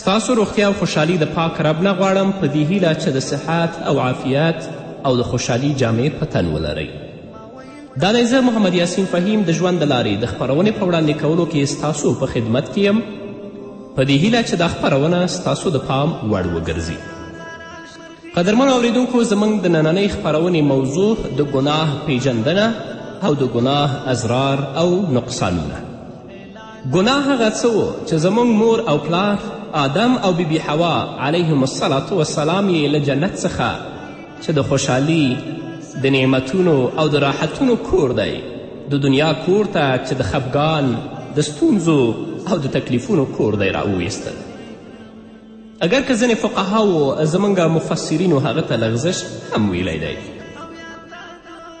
ستاسو روغتیا او خوشحالي د پاک رب نه غواړم په دې هیله چې د صحت او عافیت او د خوشحالي جامې په تن ولرئ دا دی زه محمد یاسین فهیم د ژوند د لارې د خپرونې په وړاندې کولو کې ستاسو په خدمت کې یم په دې هیله چې دا خپرونه ستاسو د پام وړ وګرځي قدرمنو اوریدونکو زموږ د نننۍ خپرونې موضوع د ګناه پیژندنه او د ګناه ازرار او نقصانونه ګناه هغه څه و چې زموږ مور او پلار آدم او بیبي بی حوا علیهم الصلاة والسلام یې له جنت څخه چې د خوشحالي د نعمتونو او د راحتونو کور دی د دنیا کور ته چې د خفګان د ستونزو او د تکلیفونو کور دی راوویستل اګر که ځینې فقهاو زمونږ مفسرینو هغه ته لغزش هم ویلی دی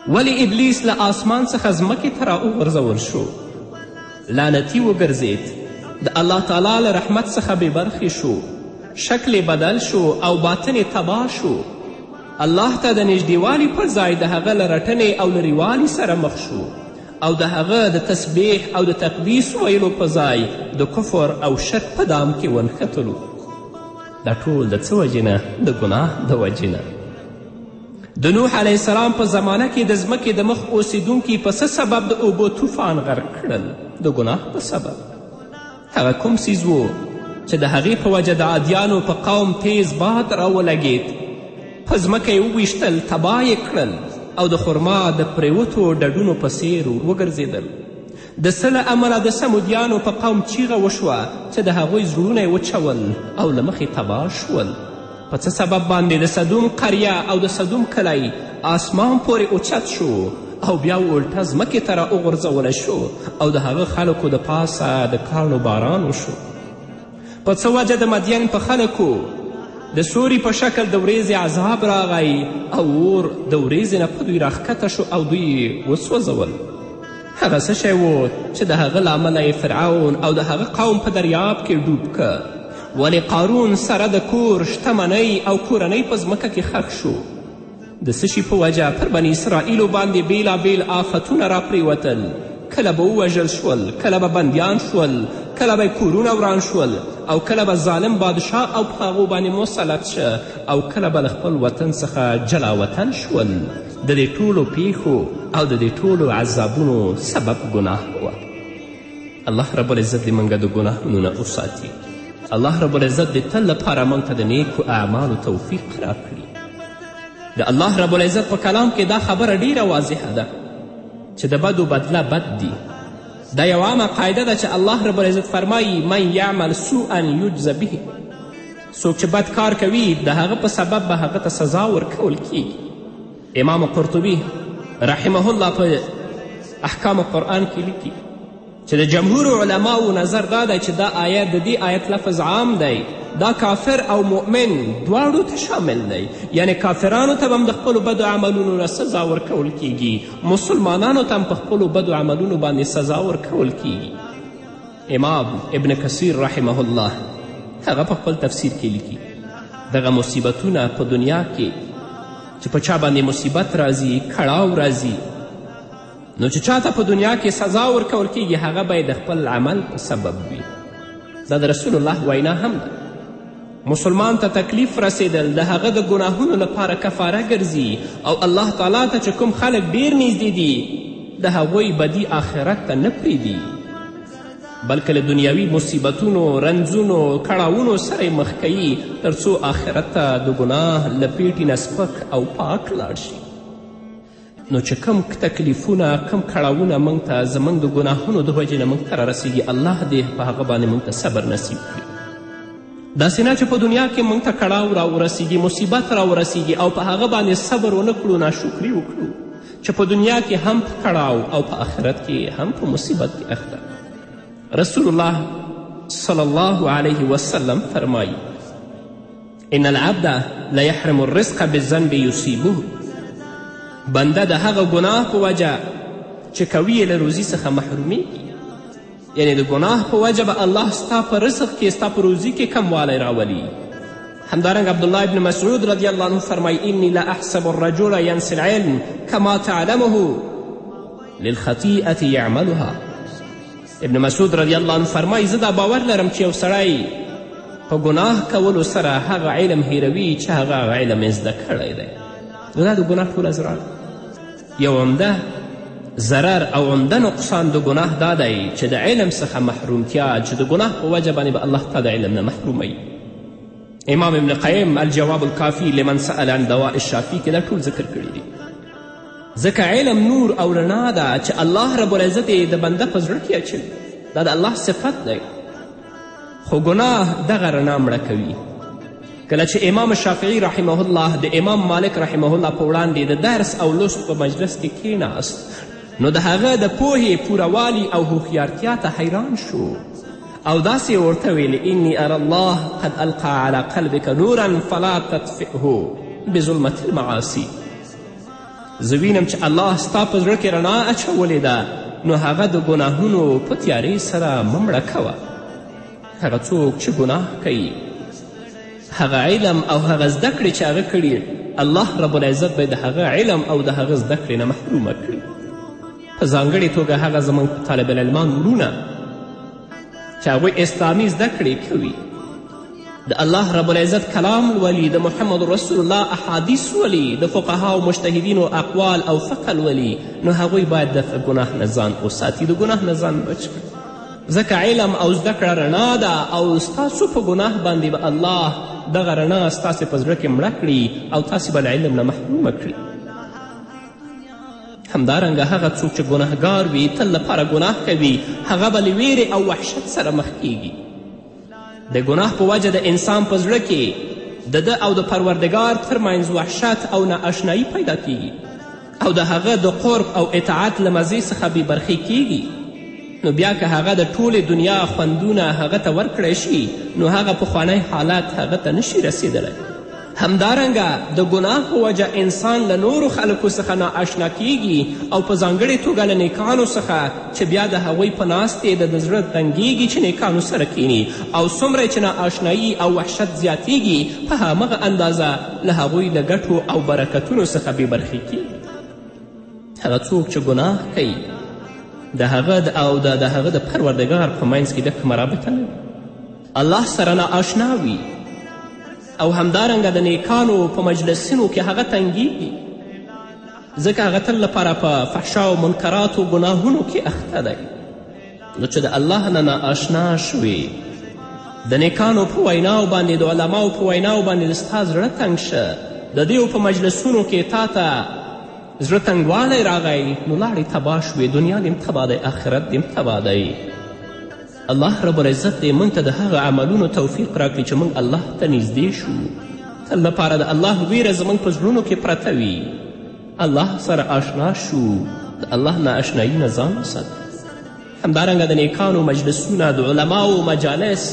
ولې ابلیس له آسمان څخه ځمکې ته راوغورځول شو لعنتي وګرځېد د الله تعالی له رحمت څخه بې برخې شو شکل بدل شو او باطن تباه شو الله ته د نږدېوالي پر ځای د هغه له رټنې او لرېوالي سره مخ شو او د هغه د تسبیح او د تقدیس ویلو په ځای د کفر او شرک په دام کې ونښتلو دا ټول د څه وجې نه د ګناه د وجې نه د نوح علیه السلام په زمانه کې د ځمکې د مخ اوسیدونکي په څه سبب د اوبو طوفان غرق کړل د ګناه په سبب هغه کوم څیز و چې د هغې په وجه د عادیانو په قوم تیز باد راولګید په ځمکه یې وویشتل تباه یې کړل او د خرما د پریوتو ډډونو په څیر وګرځېدل د څه له امله د سمودیانو په قوم چیغه وشوه چې د هغوی زړونه یې وچول او له مخې تباه شول په څه سبب باندې د صدوم قریه او د صدوم کلی آسمان پورې اوچت شو او بیا الټه ځمکې ته را وغورځول شو او د هغه خلکو د پاسه د کاڼو باران وشو په څه وجه د مدین په خلکو د سوري په شکل د ورېځې عذاب راغی او اور د ورېځې نه په دوی راښکته شو او دوی وسوځول هغه څه شی و چې د هغه له امله یې فرعون او د هغه قوم په دریاب کې ډوب که ولې قارون سره د کور شتمنۍ او کورنۍ په ځمکه کې خښ شو د څه شي په وجه پر بني اسرائیلو باندې بېلابېل آفتونه راپرېوتل کله به ووژل شول کله به بندیان شول کله به کورونه وران شول او کله به ظالم بادشاه او په هغو باندې مسلط شه او کله به له خپل وطن څخه جلا وطن شول د دې ټولو پیښو او د دې ټولو عذابونو سبب ګناه وه الله رب العزت دې موږ د ګناهونو نه وساتي الله رب العزت دې تل لپاره موږ ته د نیکو اعمالو توفیق راکړي د الله رب العزت په کلام کې دا خبره ډیره واضحه ده چې د بدو بدله بد دي دا یو عامه قاعده ده چې الله رب العزت فرمایی من یعمل سوءا یجز به څوک چې بد کار کوي د هغه په سبب به هغه ته سزا ورکول کیږي امام قرطبي رحمه الله په احکام قرآن کې لیکي چې د جمهور علماو نظر دا دی چې دا آیت د دې آیت لفظ عام دی دا کافر او مؤمن دواړو ته شامل دی یعنی کافرانو ته به هم د خپلو بدو عملونو نه سزا ورکول کیږي مسلمانانو ته هم په خپلو بدو عملونو باندې سزا ورکول کیږي امام ابن کثیر رحمه الله هغه په خپل تفسیر کې لیکي دغه مصیبتونه په دنیا کې چې په چا باندې مصیبت راځي کړاو راځي نو چې چاته په دنیا کې سزا ورکول کیږي هغه باید د خپل عمل په سبب وي دا د رسول الله وینا هم ده مسلمان ته تکلیف رسېدل د هغه د ګناهونو لپاره کفاره ګرځي او الله تعالی ته چې کوم خلک ډیر نږدې دي د هغوی بدی آخرت ته نه پریږدي بلکې له دنیاوي مصیبتونو رنځونو کړاوونو سره یې مخ کوي تر څو آخرت ته د ګناه له پیټي نه سپک او پاک لاړ شي نو چې کم تکلیفونه کم کړاوونه موږ ته زموږ د ګناهونو د وجې نه موږ ته رارسیږي الله دې په هغه باندې موږ ته صبر نصیب کړي داسې نه چې په دنیا کې موږ ته کړاو راورسیږي مصیبت راورسیږي او په هغه باندې صبر ونه کړو ناشکري وکړو چې په دنیا کې هم په کړاو او په آخرت کې هم په مصیبت کې اخته رسول الله صلی الله علیه وسلم فرمایی ان العبد لیحرم الرزق بالذنب یصیبه بنده د هغه ګناه په وجه چې کوي یې له روزي څخه محرومیږي یعنې د ګناه په وجه به الله ستا په رزق کې ستا په روزي کې کموالی راولي همدارنګ عبدالله ابن مسعود رضی الله عنه فرمایي انی لا احسب الرجل ینسی العلم کما تعلمه للخطیئة یعملها ابن مسعود رضی الله عنه فرمایي زه دا باور لرم چې یو سړی په ګناه کولو سره هغه علم هیروي چې هغه هغه علم یې زده کړی دی نو دا د ګناه ټول ازرار یو عمده ضرر او عمده نقصان د ګناه دا دی چې د علم څخه محرومتیا چې د ګناه په وجه باندې به الله تعالی د علم نه محروموي امام ابن قیم الجواب الکافی لمن سأل عن دواء الشافی کې دا ټول ذکر کړي دي ځکه علم نور او رڼا ده چې الله رب العزت یې د بنده په زړه کې اچوي دا د الله صفت دی خو ګناه دغه رڼا مړه کوي کله چې امام شافعي رحمه الله د امام مالک رحمه الله په وړاندې د درس او لوست په مجلس کې کیناست نو د هغه د پوهې پوروالي او هوښیارتیا ته حیران شو او داسې ورته ویل انی ارى الله قد القا على قلبك نورا فلا تطفئه بظلمة المعاصي زه وینم چې الله ستا په زړه کې رڼا اچولې ده نو هغه د ګناهونو په تیارې سره مه مړه کوه هغه څوک چې ګناه کوي هغه علم او هغه زده کړې چې هغه کړي الله رب العزت به د هغه علم او د هغه زده کړې نه محرومه کړي په ځانګړې توګه هغه زموږ طالب العلمان وروڼه چې هغوی اسلامي زده کړې کوي د الله رب العزت کلام لولي د محمد رسول الله احادیث لولي د فقهاو مجتهدینو اقوال او فقه لولي نو هغوی باید د ګناه نه ځان وساتي د ګناه نه ځان بچ کړي ځکه علم او زده کړه رڼا ده او ستاسو په ګناه باندې به الله دغه رڼا ستاسې په زړه کې مړه کړي او تاسې به له علم نه محرومه کړي همدارنګه هغه څوک چې ګناهګار وي تل لپاره ګناه کوي هغه به له ویرې او وحشت سره مخ کیږي د ګناه په وجه د انسان په زړه کې د ده او د پروردګار ترمنځ وحشت او نااشنایی پیدا کیږي او د هغه د قرب او اطاعت له مزې څخه بې برخې کیږي نو بیا که هغه د ټولې دنیا خوندونه هغه ته ورکړی شي نو هغه پخوانی حالت هغه ته نشي رسیدلی همدارنګه د ګناه په وجه انسان له نورو خلکو څخه نااشنا کیږي او په ځانګړې توګه له نیکانو څخه چې بیا د هغوی په ناستې د د زړه تنګیږي چې نیکانو سره کیني او څومره چې نااشنایی او وحشت زیاتیږي په همغه اندازه له هغوی د ګټو او برکتونو څخه بې برخې کیږي هغه څوک چې ګناه کوي د هغه او د هغه د پروردګار په منځ کې د کومه رابطه نه الله سره نا آشنا وي او همدارنګه د نیکانو په مجلسینو کې هغه تنګیږي ځکه هغه تل لپاره په فحشا او منکراتو ګناهونو کې اخته دی نو چې د الله نه ناآشنا شوې د نیکانو په ویناو باندې د علماو په ویناو باندې د ستا زړه تنګ شه د دیو په مجلسونو کې تا ته زړه تنګوالی راغی نو لاړې تباه شوې دنیا دې هم تباه دی آخرت دې هم تباه دی الله رب العزت دې موږ ته د هغه عملونو توفیق راکړي چې موږ الله ته نږدې شو تل لپاره د الله ویره زموږ په زړونو کې پرته وي الله سره آشنا شو د الله نااشنایي نه ځان وساتو همدارنګه د نیکانو مجلسونه د علماو مجالس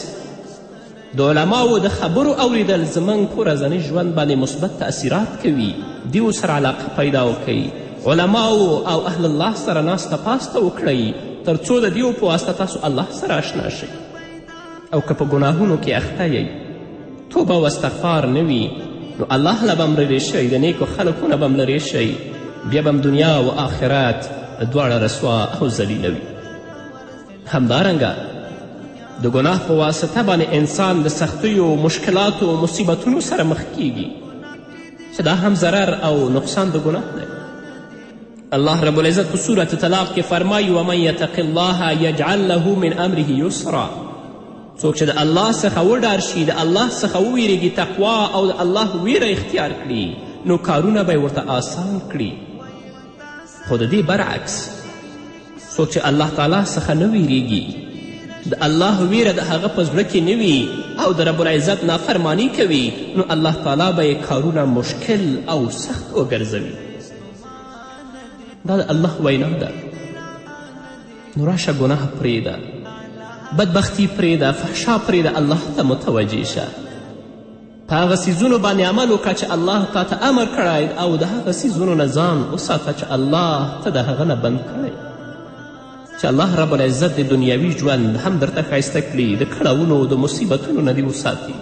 د علماو د خبرو اوریدل زموږ په ورځني ژوند باندې مثبت تاثیرات کوي دیو سره علاقه پیدا وکړئ علماو او اهل الله سره ناسته پاسته وکړئ تر څو د دیو په واسطه تاسو الله سره اشنا شئ او که په ګناهونو کې اخته یئ توبه او استغفار نه وي نو الله له به هم لرې شئ د نیکو خلکو نه به هم لرې شئ بیا به هم دنیا او آخرت دواړه رسوا او ذلیلوي همدارنګه د ګناه په واسطه باندې انسان د سختیو مشکلاتو او مصیبتونو سره مخ کیږي چې دا هم ضرر او نقصان د ګناه دی الله رب العزت په صورت طلاق کې فرمایي ومن یتق الله یجعل له من امره یسرا څوک چې د الله څخه وډار شي د الله څخه وویریږي تقوا او د الله ویره اختیار کړي نو کارونه به ورته آسان کړي خو د دې برعکس څوک چې الله تعالی څخه نه ویریږي د الله ویره د هغه په زړه کې نه وي او د رب العزت نافرمانی کوي نو الله تعالی به یې کارونه مشکل او سخت وګرځوي دا د الله وینا ده نو راشه ګناه پرېږده بدبختی پرېږده فحشا پرېږده الله ته متوجه شه په هغه څیزونو باندې عمل وکړه چې الله تا ته امر کړی او د هغه څیزونو نه ځان وساته چې الله ته د هغه نه بند کړی چې الله رب العزت د دنیوي ژوند هم درته ښایسته کړي د کړاونو د مصیبتونو نه دې وساتي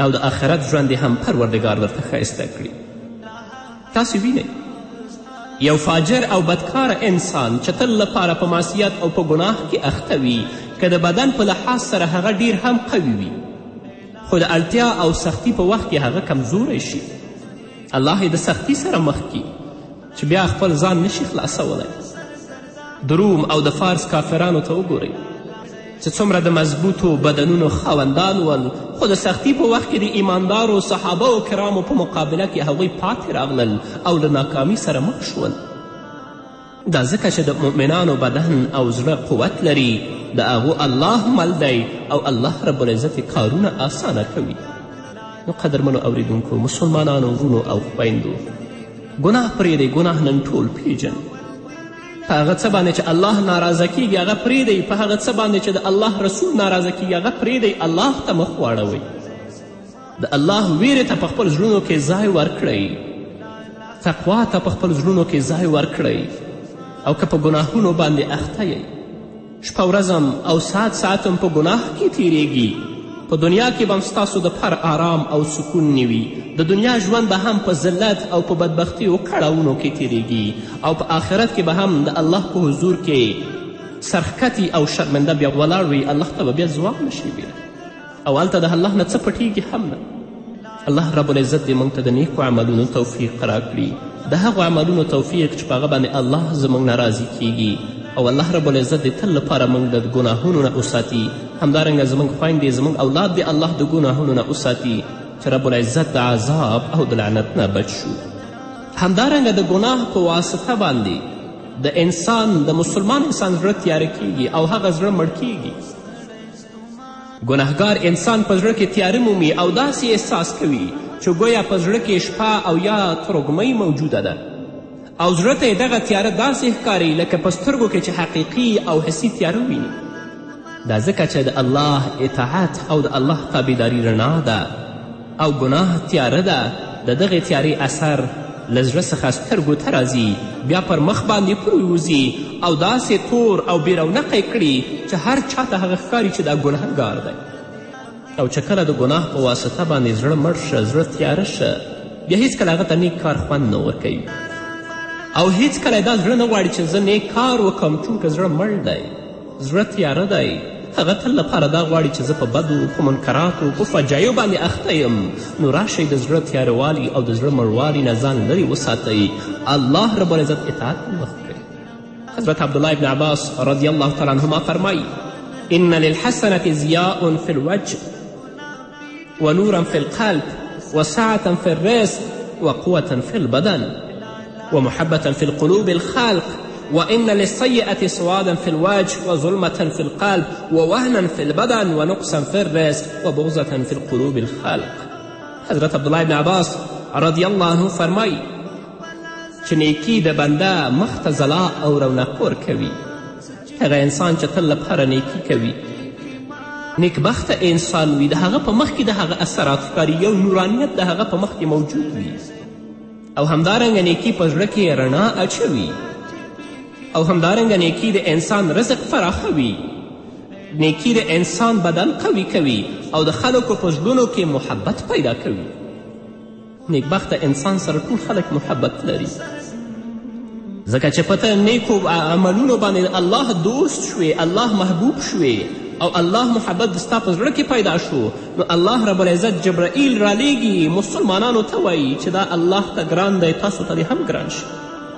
او د آخرت ژوند یې هم پروردګار درته ښایسته کړي تاسو وینئ یو فاجر او بدکار انسان چې تل لپاره په معصیت او په ګناه کې اخته وي که د بدن په لحاظ سره هغه ډیر هم قوي وي خو د اړتیا او سختی په وخت کې هغه کمزوری شي الله یې د سختی سره مخ کړي چې بیا خپل ځان نشي خلاصولی د روم او د فارس کافرانو ته وګورئ چې څومره د مضبوطو بدنونو خاوندان ول خو د سختی په وخت کې د ایماندارو صحابه و کرامو په مقابله کې هغوی پاتې راغلل او له ناکامی سره مخ شول دا ځکه چې د مؤمنانو بدن او زړه قوت لري د هغو الله مل دی او الله رب العزت کارونه آسانه کوي نو قدرمنو اوریدونکو مسلمانانو ورونو او خویندو ګناه پرېږدئ ګناه نن ټول پیژن په هغه څه باندې چې الله ناراضه کیږي هغه پرېږدئ په هغه څه باندې چې د الله رسول ناراضه کیږي هغه پرېږدئ الله ته مخ واړوئ د الله ویرې ته په خپل زړونو کې ځای ورکړئ تقوا ته په خپل زړونو کې ځای ورکړئ او که په ګناهونو باندې اخته یئ شپه ورځم او ساعت ساعتم په ګناه کې تیریږي په دنیا کې به هم ستاسو د پر آرام او سکون نه وي د دنیا ژوند به هم په ذلت او په بدبختیو کړاونو کې تیریږي او په آخرت کې به هم د الله په حضور کې سرخکتی او شرمنده بیا ولاړ وي الله ته به بیا ځواب نشي بیره او هلته د الله نه څه پټیږي هم نه الله رب العزت دې موږ ته د نیکو عملونو توفیق راکړي د هغو عملونو توفیق چې په هغه باندې الله زموږ نه راضي کیږي او الله رب العزت دې تل لپاره موږ د ګناهونو نه وساتي همدارنګه زموږ خویندې زموږ اولاد دې الله د ګناهونو نه وساتي چې رب العزت د عذاب او د لعنت نه بچ شو همدارنګه د ګناه په واسطه باندې د انسان د مسلمان انسان زړه تیاره کیږي او هغه زړه مړ کیږي ګناهګار انسان په زړه کې تیاره مومي او داسې احساس کوي چې ګویا په زړه کې شپه او یا ترګمۍ موجوده ده او زړه ته یې دغه تیاره داسې ښکاري لکه په سترګو کې چې حقیقي او حسي تیاره ویني دا ځکه چې د الله اطاعت او د الله تابعداري رڼا ده او ګناه تیاره ده د دغې تیارې اثر له زړه څخه سترګو ته راځي بیا پر مخ باندې پریوځي او داسې تور او بې رونقی کړي چې هر چا ته هغه ښکاري چې دا ګنهګار دی او چې کله د ګناه په واسطه باندې زړه مړ شه زړه تیاره شه بیا هیڅکله هغه ته نیک کار خوند نه ورکوي او هیڅکله دا زړه نه غواړي چې زه نیک کار وکړم چونکه زړه مړ دی زړه تیاره دی هغه تل لپاره دا غواړي چې زه په بدو په منکراتو په فجایو باندې اخته یم نو راشئ د زړه تیاروالي او د زړه مړوالي نه ځان لرې وساتئ الله رب العزت اطاعت مخ کړئ حضرت عبدالله ابن عباس رضی الله تعالی عنهما فرمایي ان للحسنة ضیاء فی الوجه ونورا في القلب وسعة في الرزق وقوة في البدن ومحبة في القلوب الخلق وإن للسيئة سوادا في الوجه وظلمة في القلب ووهنا في البدن ونقصا في الرزق وبغزة في قلوب الخلق حضرت عبدالله ابن عباس رضی الله عنه فرمایي چې نیکي د بنده مخ ته ځلا او رونقور کوي هغه انسان چې تل لپاره نیکي کوي نیکبخته انسان وي د هغه په مخ کې د هغه اثرات ښکاري یو نورانیت د هغه په مخ کې موجود وي او همدارنګه نیکي په زړه کې رڼا اچوي او همدارنګه نیکي د انسان رزق فراخوي نیکي د انسان بدن قوي کوي او د خلکو په زړونو کې محبت پیدا کوي نیکبخته انسان سره ټول خلک محبت لري ځکه چې په ته نیکو عملونو باندې الله دوست شوې الله محبوب شوې او الله محبت د ستا په زړه کې پیدا شو نو الله رب العزت جبرائیل رالیږي مسلمانانو ته وایي چې دا الله ته ګران دی تاسو ته دې هم ګران شي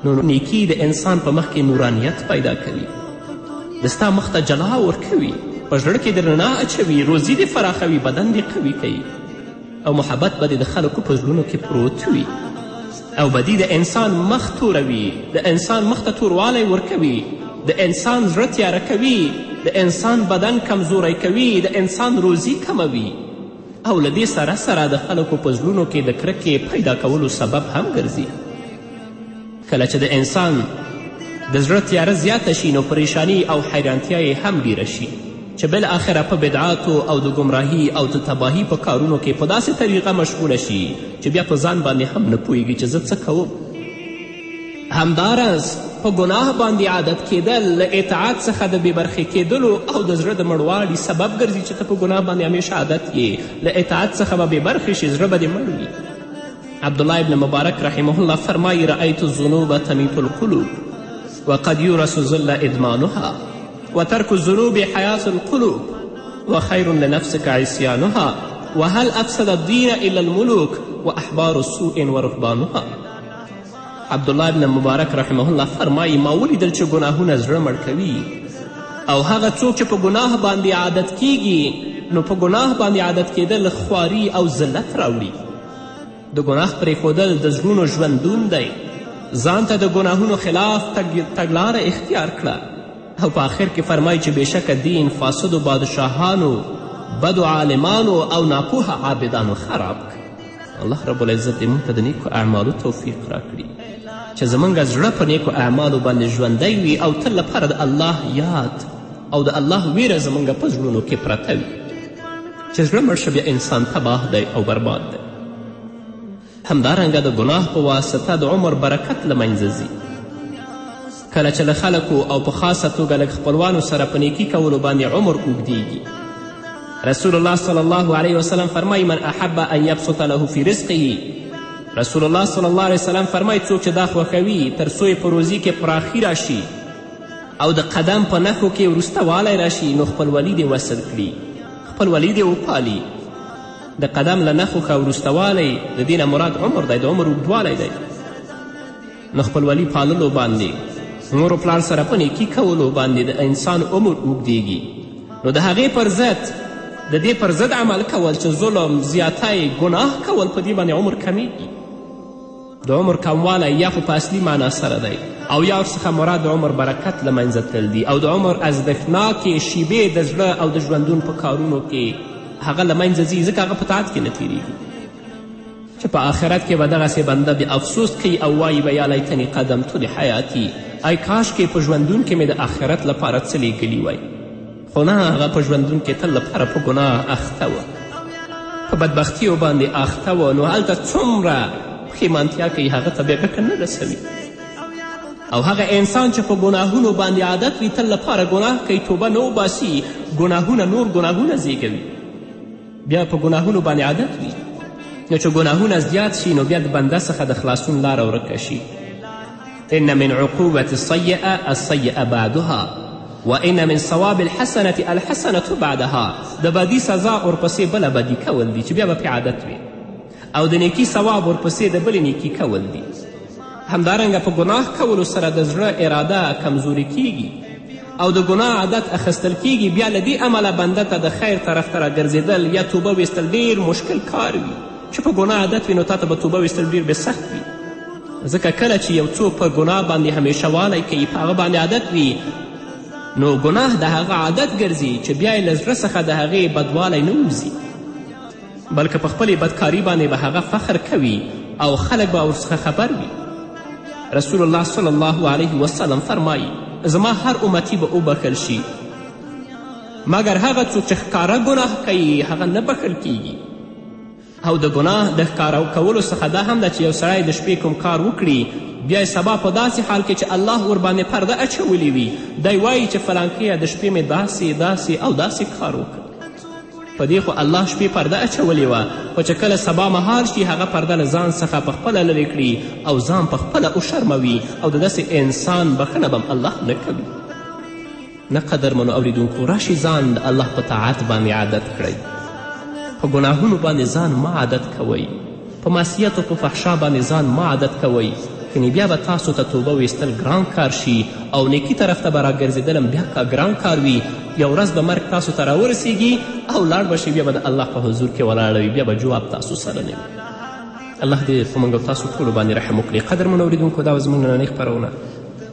نو نیکی د انسان په مخ کې نورانیت پیدا کوي د ستا مخ ته جلا ورکوي په زړه کې د رڼا اچوي روزي دې فراخوي بدن دې قوي کوي او محبت به دې د خلکو په زړونو کې پروت وي او بدی د انسان مخ توروي د انسان مخ ته توروالی ورکوي د انسان زړه تیاره کوي د انسان بدن کمزوری کوي د انسان روزي کموي او له دې سره سره د خلکو په زړونو کې د کرکې پیدا کولو سبب هم ګرځي کله چې د انسان د زړه تیاره زیاته شي نو پریشانی او حیرانتیا یې هم ډیره شي چې بالاخره په بدعاتو او د ګمراهي او د تباهي په کارونو کې په داسې طریقه مشغوله شي چې بیا په ځان باندې هم نه پوهیږي چې زه څه کوم همداراز په ګناه باندې عادت کیدل له اطاعت څخه د بېبرخې کیدلو او د زړه د مړوالي سبب ګرځي چې ته په ګناه باندې همیشه عادت یې له اطاعت څخه به بېبرخې شي زړه به دې مړ وي عبدالله ابن مبارک رحمه الله فرمایی رأیت الذنوب تمیت القلوب وقد یورس ذل ادمانها وترک الذنوب حیات القلوب وخیر لنفسك عصیانها وهل افسد الدین الا الملوک واحبار السوء ورهبانها عبدالله ابن مبارک رحمه الله فرمایی ما ولیدل چې ګناهونه زړه مړ کوي او هغه څوک چې په ګناه باندې عادت کیږي نو په ګناه باندې عادت کیدل خواري او ذلت راوړي د ګناه پرېښودل د زړونو ژوندون دی ځان ته د ګناهونو خلاف تګلاره اختیار کړه او په آخر کې فرمای چې بېشکه دین فاسدو بادشاهانو بدو عالمانو او ناپوه عابدانو خراب کړ الله رب العزت دې موږ ته د نیکو اعمالو توفیق راکړي چې زموږ زړه په نیکو اعمالو باندې ژوندی وي او تل لپاره د الله یاد او د الله ویره زموږ په زړونو کې پرته وي چې زړه مړ شه بیا انسان تباه دی او برباد دی همدارنګه د ګناه په واسطه د عمر برکت له منځه ځي کله چې له خلکو او په خاصه توګه لږ خپلوانو سره په نیکي کولو باندې عمر اوږدیږي رسول الله صلی الله علیه وسلم فرمایي من احب ان یبسط له فی رزقه رسول الله صلی الله علیه وسلم فرمایي څوک چې دا خوښوي تر څو یې په روزي کې پراخي راشي او د قدم په نښو کې وروسته والی راشي نو خپلولي دې وصل کړي خپلولي دې وپالي د قدم له نښو ښه وروسته والی د دې نه مراد عمر دی د عمر اوږدوالی دی نو خپلولي پاللو باندې مور و پلار سره په نیکي کولو باندې د انسان عمر اوږدیږي نو د هغې پر ضد د دې پر ضد عمل کول چې ظلم زیاتی ګناه کول په دې باندې عمر کمیږي د عمر کموالی یا خو په اصلي معنا سره دی او یا ورڅخه مراد د عمر برکت له منځه تلل دي او د عمر ارزښتناکې شیبې د زړه او د ژوندون په کارونو کې هغه له منځه ځي ځکه هغه په طاعت کې نه تیریږي چې په آخرت کې به دغسې بنده بې افسوس کوي او وایي به یا لیتني قدمتو لحیاتي ای کاش کې په ژوندون کې مې د آخرت لپاره څه لیږلي وای خو نه هغه په ژوندون کې تل لپاره په ګناه اخته و په بدبختیو باندې اخته و نو هلته څومره پښیمانتیا کوي هغه ته بیا ګټه نه رسوي او هغه انسان چې په ګناهونو باندې عادت وي تل لپاره ګناه کوي توبه نه وباسي ګناهونه نور ګناهونه زیږوي بیا په ګناهونو باندې عادت وي نو چې ګناهونه زیات شي نو بیا د بنده څخه د خلاصون لاره ورکه شي ان من عقوبة السیئه السیئه بعدها و ان من ثواب الحسنة الحسنة بعدها د بدی سزا ورپسې بله بدی کول دي چې بیا به پې عادت وي او د نیکي ثواب ورپسې د بلې نیکي کول دي همدارنګه په ګناه کولو سره د زړه اراده کمزوري کیږي او د ګناه عادت اخیستل کیږي بیا له دې امله بنده ته د خیر طرف ته راګرځېدل یا توبه ویستل ډیر مشکل کار وي چې په ګناه عادت وي نو تا ته به توبه ویستل ډیر بې سخت وي ځکه کله چې یو څوک په ګناه باندې همیشه والی کوي په هغه باندې عادت وي نو ګناه د هغه عادت ګرځي چې بیا یې له زړه څخه د هغې بدوالی نه وځي بلکه په خپلې بدکاري باندې به هغه فخر کوي او خلک به ورڅخه خبر وي رسول الله صلی الله علیه وسلم فرمایی زما هر امتی به وبخښل شي مګر هغه څوک چې ښکاره ګناه کوي هغه نه بخښل کیږي او د ګناه د ښکاره کولو څخه دا هم ده چې یو سړی د شپې کوم کار وکړي بیا سبا په داسې حال کې چې الله ورباندې پرده اچولې وي دی وایي چې فلانکیه د شپې مې داسې داسې او داسې کار وکړ په دې خو الله شپې پرده اچولې وه خو چې کله سبا مهال شي هغه پرده له ځان څخه په خپله لرې کړي او ځان په خپله وشرموي او د داسې انسان بښنه به الله نه کوي نه قدرمنو اوریدونکو راشي ځان د الله په طاعت باندې عادت کړئ په ګناهونو باندې ځان مه عادت کوئ په معصیت او په فحشا باندې ځان مه عادت کوئ کنې بیا به تاسو ته توبه ویستل ګران کار شي او نیکي طرف ته به راګرځېدل هم بیا ګران کار وي یو ورځ به مرګ تاسو ته راورسیږي او لاړ به شي بیا به د الله په حضور کې ولاړه وي بیا به جواب تاسو سره نه وي الله دې په موږ تاسو ټولو باندې رحم وکړي قدرمن اورېدونکو دا زموږ نننۍ خپرونه